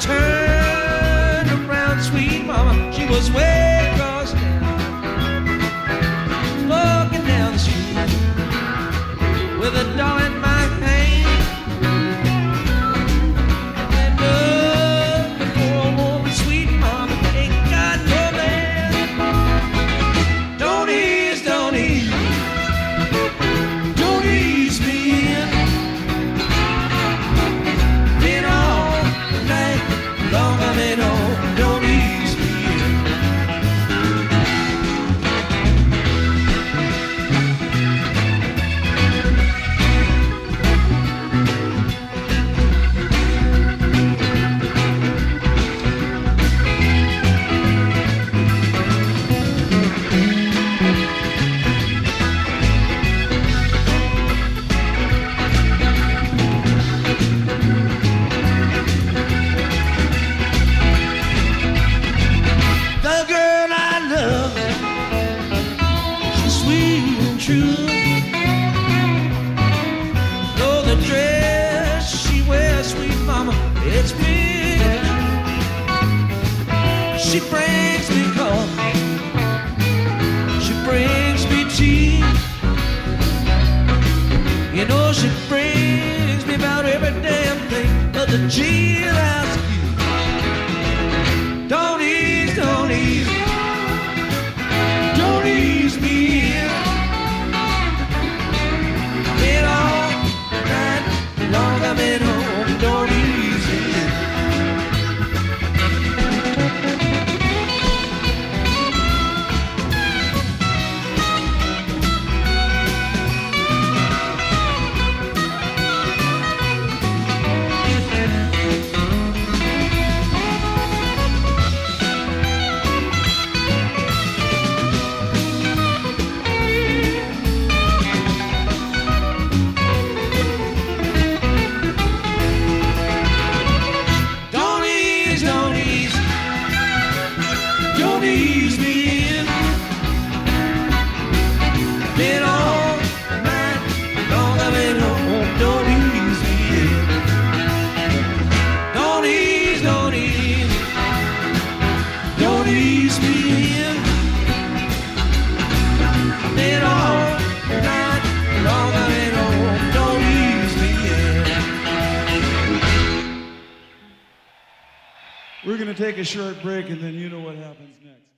turn. true. Though the dress she wears, sweet mama, it's big. She brings me coffee. She brings me tea. You know she brings me about every damn thing but the G. Don't We're going to take a short break, and then you know what happens next.